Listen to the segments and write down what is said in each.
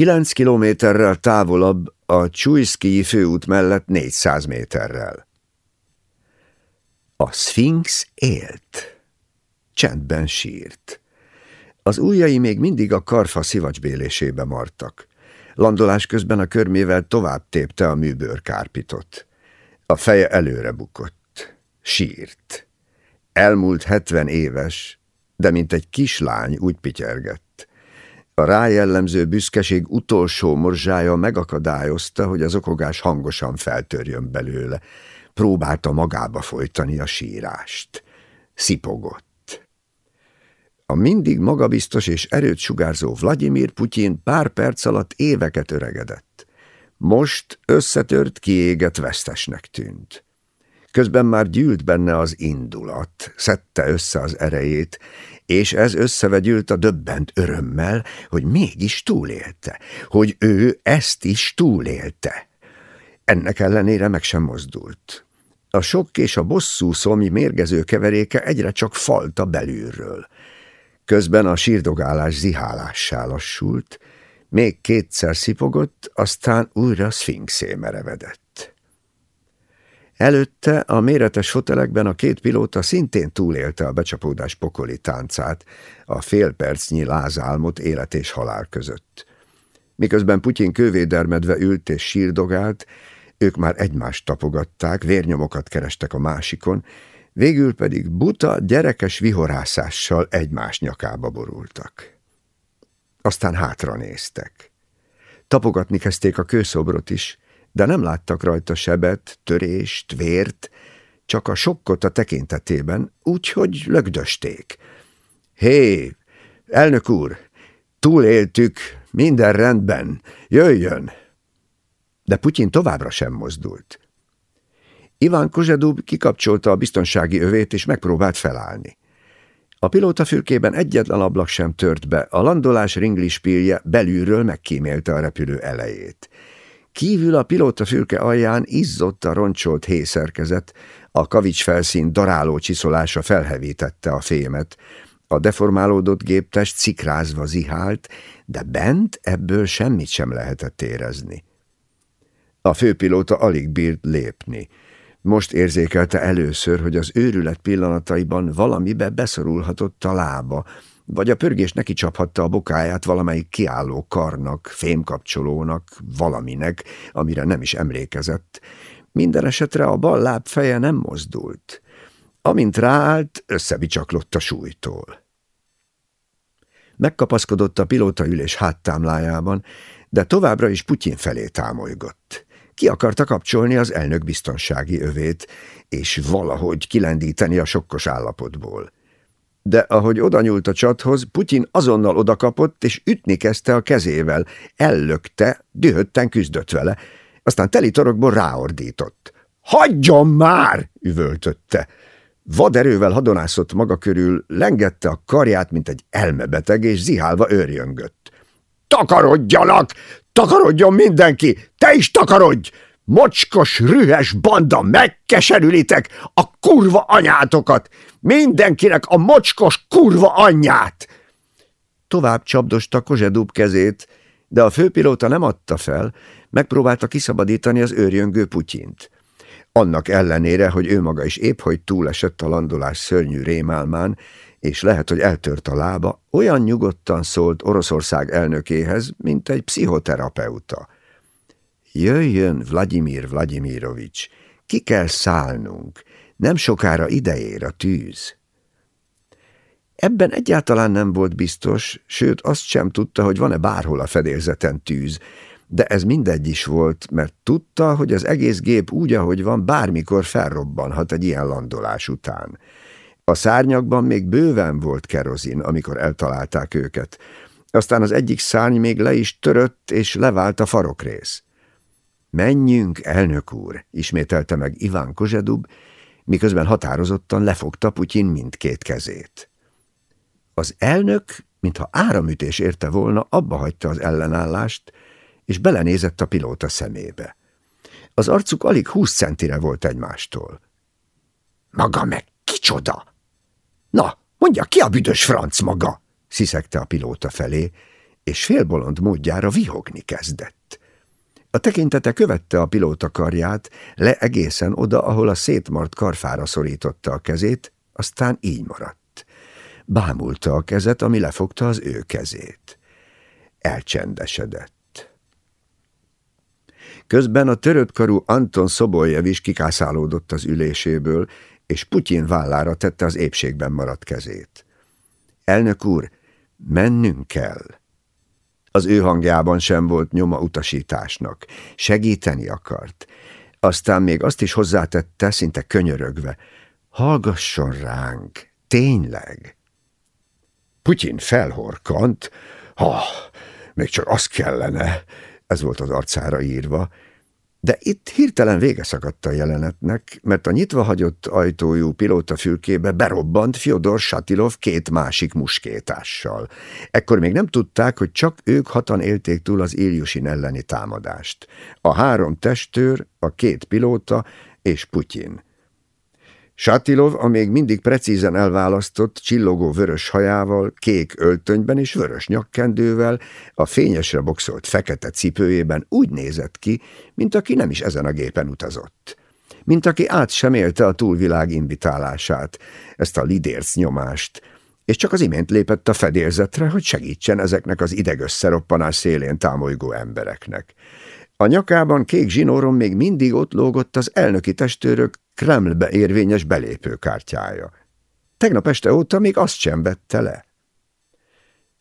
Kilenc kilométerrel távolabb a Csújszkii főút mellett 400 méterrel. A Sphinx élt. Csendben sírt. Az ujjai még mindig a karfa szivacsbélésébe martak. Landolás közben a körmével tovább tépte a műbőr kárpitot. A feje előre bukott. Sírt. Elmúlt hetven éves, de mint egy kislány úgy pityergett. A rájellemző büszkeség utolsó morzsája megakadályozta, hogy az okogás hangosan feltörjön belőle. Próbálta magába folytani a sírást. Szipogott. A mindig magabiztos és erőt sugárzó Vladimir Putyin pár perc alatt éveket öregedett. Most összetört, kiégett vesztesnek tűnt. Közben már gyűlt benne az indulat, szedte össze az erejét, és ez összevegyült a döbbent örömmel, hogy mégis túlélte, hogy ő ezt is túlélte. Ennek ellenére meg sem mozdult. A sok és a bosszú szomi mérgező keveréke egyre csak falta belülről. Közben a sírdogálás zihálássá lassult, még kétszer szipogott, aztán újra szfinxé merevedett. Előtte a méretes fotelekben a két pilóta szintén túlélte a becsapódás pokoli táncát, a fél percnyi lázálmot élet és halál között. Miközben Putyin kővédermedve ült és sírdogált, ők már egymást tapogatták, vérnyomokat kerestek a másikon, végül pedig buta, gyerekes vihorászással egymás nyakába borultak. Aztán hátra néztek. Tapogatni kezdték a kőszobrot is, de nem láttak rajta sebet, törést, vért, csak a sokkot a tekintetében, úgyhogy lögdösték. Hé, elnök úr, túléltük, minden rendben, jöjjön! De Putyin továbbra sem mozdult. Iván Kozsedub kikapcsolta a biztonsági övét, és megpróbált felállni. A pilóta fülkében egyetlen ablak sem tört be, a landolás ringlispírje belülről megkímélte a repülő elejét. Kívül a pilóta fülke alján izzott a roncsolt hészerkezet, a kavics felszín daráló csiszolása felhevítette a fémet. A deformálódott géptest szikrázva zihált, de bent ebből semmit sem lehetett érezni. A főpilóta alig bírt lépni. Most érzékelte először, hogy az őrület pillanataiban valamibe beszorulhatott a lába, vagy a pörgés neki csaphatta a bokáját valamelyik kiálló karnak, fémkapcsolónak, valaminek, amire nem is emlékezett. Minden esetre a bal láb feje nem mozdult. Amint ráállt, összebicsaklott a súlytól. Megkapaszkodott a pilótaülés háttámlájában, de továbbra is Putyin felé támolygott. Ki akarta kapcsolni az elnök biztonsági övét, és valahogy kilendíteni a sokkos állapotból de ahogy oda nyúlt a csathoz, Putyin azonnal odakapott, és ütni kezdte a kezével. Ellökte, dühötten küzdött vele. Aztán teli torokból ráordított. – Hagyjon már! – üvöltötte. Vaderővel hadonászott maga körül, lengette a karját, mint egy elmebeteg, és zihálva őrjöngött. – Takarodjanak! Takarodjon mindenki! Te is takarodj! Mocskos, rühes banda, megkeserülitek a kurva anyátokat! Mindenkinek a mocskos kurva anyját! Tovább csapdosta Kozsedub kezét, de a főpilóta nem adta fel, megpróbálta kiszabadítani az őrjöngő Putyint. Annak ellenére, hogy ő maga is épp hogy túlesett a landolás szörnyű rémálmán, és lehet, hogy eltört a lába, olyan nyugodtan szólt Oroszország elnökéhez, mint egy pszichoterapeuta. Jöjjön, Vladimir Vladimirovics, ki kell szállnunk, nem sokára ideér a tűz. Ebben egyáltalán nem volt biztos, sőt azt sem tudta, hogy van-e bárhol a fedélzeten tűz, de ez mindegy is volt, mert tudta, hogy az egész gép úgy, ahogy van, bármikor felrobbanhat egy ilyen landolás után. A szárnyakban még bőven volt kerozin, amikor eltalálták őket. Aztán az egyik szárny még le is törött, és levált a farokrész. Menjünk, elnök úr, ismételte meg Iván Kozsedub, miközben határozottan lefogta Putyin mindkét kezét. Az elnök, mintha áramütés érte volna, abba hagyta az ellenállást, és belenézett a pilóta szemébe. Az arcuk alig húsz centire volt egymástól. Maga meg kicsoda? Na, mondja, ki a büdös franc maga? sziszegte a pilóta felé, és félbolond módjára vihogni kezdett. A tekintete követte a pilóta karját, le egészen oda, ahol a szétmart karfára szorította a kezét, aztán így maradt. Bámulta a kezet, ami lefogta az ő kezét. Elcsendesedett. Közben a töröttkarú Anton Szoboljev is kikászálódott az üléséből, és Putyin vállára tette az épségben maradt kezét. Elnök úr, mennünk kell. Az ő hangjában sem volt nyoma utasításnak. Segíteni akart. Aztán még azt is hozzátette, szinte könyörögve. Hallgasson ránk, tényleg. Putyin felhorkant. Ha, még csak az kellene, ez volt az arcára írva, de itt hirtelen vége szakadt a jelenetnek, mert a nyitva hagyott ajtójú pilóta fülkébe berobbant Fyodor Satilov két másik muskétással. Ekkor még nem tudták, hogy csak ők hatan élték túl az Iljusin elleni támadást. A három testőr, a két pilóta és Putyin. Sátilov a még mindig precízen elválasztott, csillogó vörös hajával, kék öltönyben és vörös nyakkendővel, a fényesre boxolt fekete cipőjében úgy nézett ki, mint aki nem is ezen a gépen utazott. Mint aki át sem élte a túlvilág invitálását, ezt a lidérc nyomást, és csak az imént lépett a fedélzetre, hogy segítsen ezeknek az idegösszeroppanás szélén támolygó embereknek. A nyakában kék zsinóron még mindig ott lógott az elnöki testőrök Kremlbe érvényes belépőkártyája. Tegnap este óta még azt sem vette le.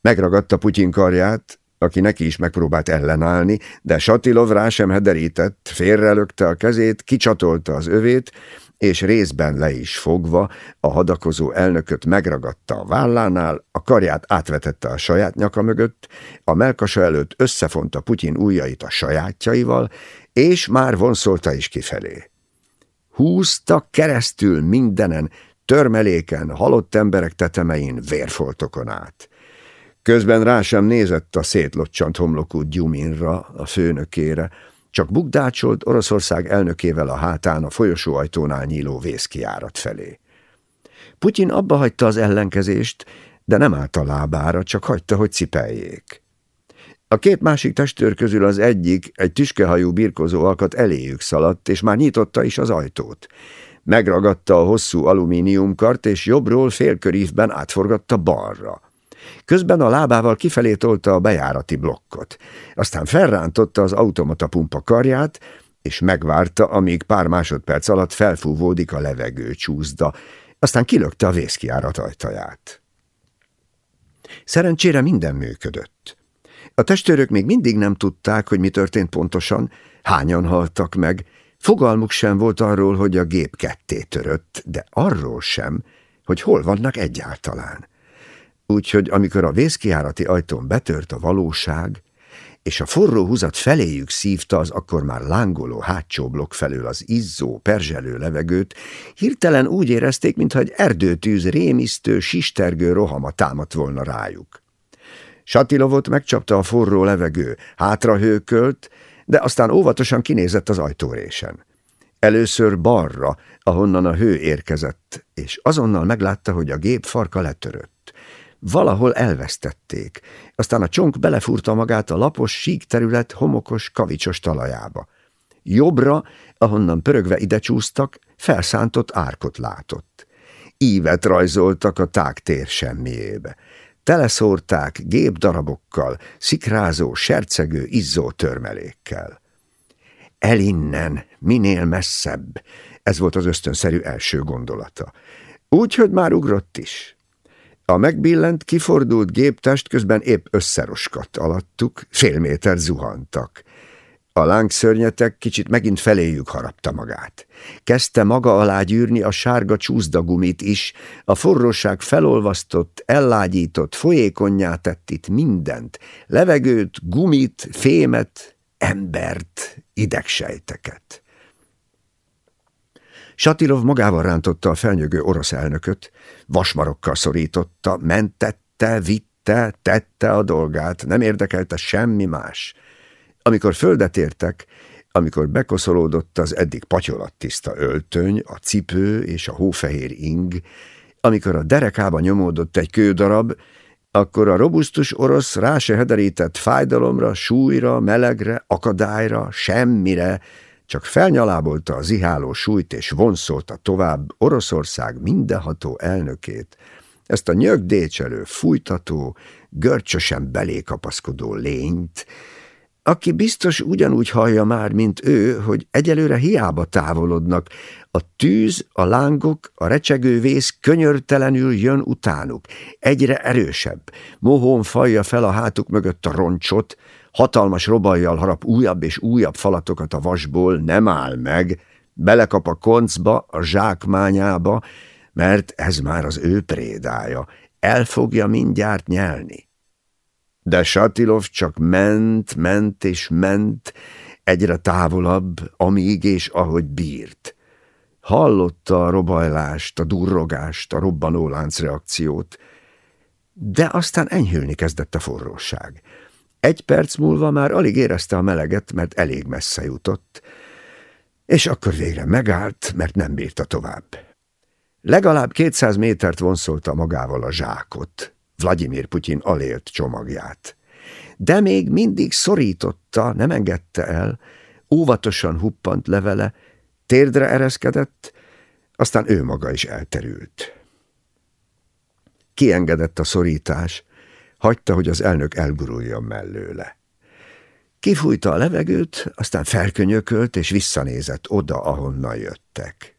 Megragadta Putyin karját, aki neki is megpróbált ellenállni, de Satilov rá sem hederített, félrelökte a kezét, kicsatolta az övét, és részben le is fogva a hadakozó elnököt megragadta a vállánál, a karját átvetette a saját nyaka mögött, a melkasa előtt összefonta Putyin ujjait a sajátjaival, és már vonszolta is kifelé. Húzta keresztül mindenen, törmeléken, halott emberek tetemein, vérfoltokon át. Közben rá sem nézett a szétlocsant homlokú Gyuminra, a főnökére, csak bukdácsolt Oroszország elnökével a hátán a folyosóajtónál nyíló vészkiárat felé. Putyin abba hagyta az ellenkezést, de nem állt a lábára, csak hagyta, hogy cipeljék. A két másik testőr közül az egyik, egy tüskehajú birkozó alkat eléjük szaladt, és már nyitotta is az ajtót. Megragadta a hosszú alumíniumkart, és jobbról félkörívben átforgatta balra. Közben a lábával kifelé tolta a bejárati blokkot. Aztán felrántotta az automata pumpa karját, és megvárta, amíg pár másodperc alatt felfúvódik a levegő csúszda, aztán kilökte a vészkiárat ajtaját. Szerencsére minden működött. A testőrök még mindig nem tudták, hogy mi történt pontosan, hányan haltak meg, fogalmuk sem volt arról, hogy a gép ketté törött, de arról sem, hogy hol vannak egyáltalán. Úgyhogy amikor a vészkiárati ajtón betört a valóság, és a forró húzat feléjük szívta az akkor már lángoló hátsó blokk felől az izzó, perzselő levegőt, hirtelen úgy érezték, mintha egy erdőtűz rémisztő, sistergő rohama támadt volna rájuk. Satilovot megcsapta a forró levegő, hátra hőkölt, de aztán óvatosan kinézett az ajtórésen. Először balra, ahonnan a hő érkezett, és azonnal meglátta, hogy a gép farka letörött. Valahol elvesztették, aztán a csonk belefúrta magát a lapos, sík terület homokos, kavicsos talajába. Jobbra, ahonnan pörögve ide csúsztak, felszántott árkot látott. Ívet rajzoltak a tágtér semmiébe. Teleszórták gépdarabokkal, szikrázó, sercegő, izzó törmelékkel. Elinnen, minél messzebb, ez volt az ösztönszerű első gondolata. Úgy, hogy már ugrott is. A megbillent, kifordult géptest közben épp összeroskadt alattuk, fél méter zuhantak. A lángszörnyetek kicsit megint feléjük harapta magát. Kezdte maga alá gyűrni a sárga csúszdagumit is, a forróság felolvasztott, ellágyított, folyékonyá tett itt mindent, levegőt, gumit, fémet, embert, idegsejteket. Satilov magával rántotta a felnyögő orosz elnököt, vasmarokkal szorította, mentette, vitte, tette a dolgát, nem érdekelte semmi más – amikor földet értek, amikor bekoszolódott az eddig tiszta öltöny, a cipő és a hófehér ing, amikor a derekába nyomódott egy kődarab, akkor a robusztus orosz rá se hederített fájdalomra, súlyra, melegre, akadályra, semmire, csak felnyalábolta a ziháló súlyt és vonszolta tovább Oroszország mindenható elnökét, ezt a nyögdécselő, fújtató, görcsösen belékapaszkodó lényt, aki biztos ugyanúgy hallja már, mint ő, hogy egyelőre hiába távolodnak, a tűz, a lángok, a recsegő vész könyörtelenül jön utánuk, egyre erősebb, mohón falja fel a hátuk mögött a roncsot, hatalmas robajjal harap újabb és újabb falatokat a vasból, nem áll meg, belekap a koncba, a zsákmányába, mert ez már az ő prédája, el fogja mindjárt nyelni. De Satilov csak ment, ment és ment, egyre távolabb, amíg és ahogy bírt. Hallotta a robajlást, a durrogást, a robbanó láncreakciót, de aztán enyhülni kezdett a forróság. Egy perc múlva már alig érezte a meleget, mert elég messze jutott, és akkor végre megállt, mert nem bírta tovább. Legalább kétszáz métert vonszolta magával a zsákot, Vladimir Putyin alélt csomagját. De még mindig szorította, nem engedte el, óvatosan huppant levele, térdre ereszkedett, aztán ő maga is elterült. Kiengedett a szorítás, hagyta, hogy az elnök elguruljon mellőle. Kifújta a levegőt, aztán felkönyökölt és visszanézett oda, ahonnan jöttek.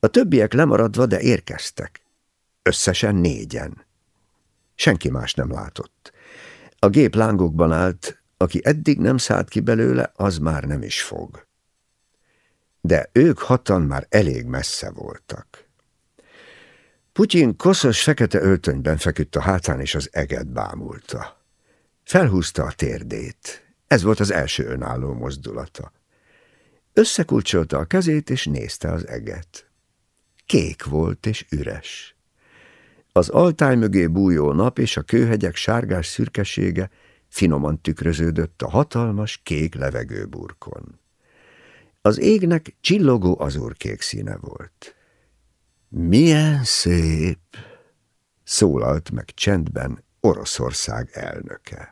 A többiek lemaradva, de érkeztek. Összesen négyen. Senki más nem látott. A gép lángokban állt, aki eddig nem szállt ki belőle, az már nem is fog. De ők hatan már elég messze voltak. Putyin koszos fekete öltönyben feküdt a hátán, és az eget bámulta. Felhúzta a térdét. Ez volt az első önálló mozdulata. Összekulcsolta a kezét, és nézte az eget. Kék volt és üres. Az altály mögé bújó nap és a kőhegyek sárgás szürkesége finoman tükröződött a hatalmas kék levegőburkon. Az égnek csillogó azurkék színe volt. Milyen szép! szólalt meg csendben Oroszország elnöke.